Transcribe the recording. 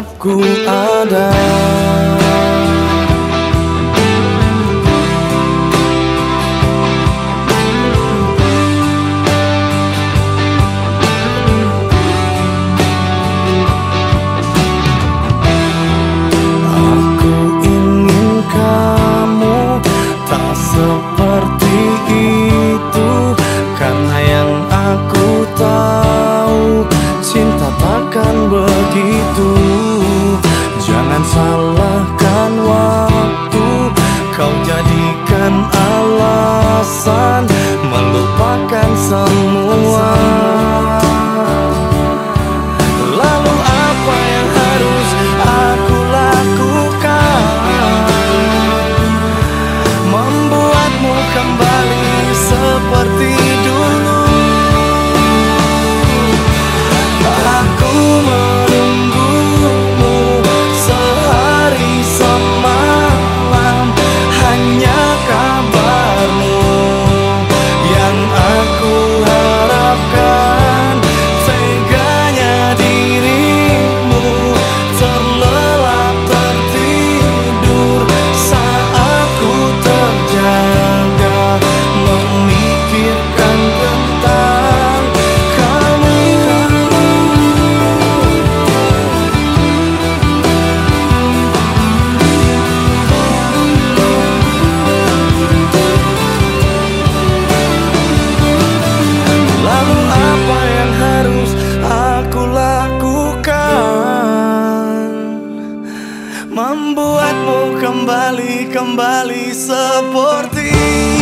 menganggapku ada caliza por ti.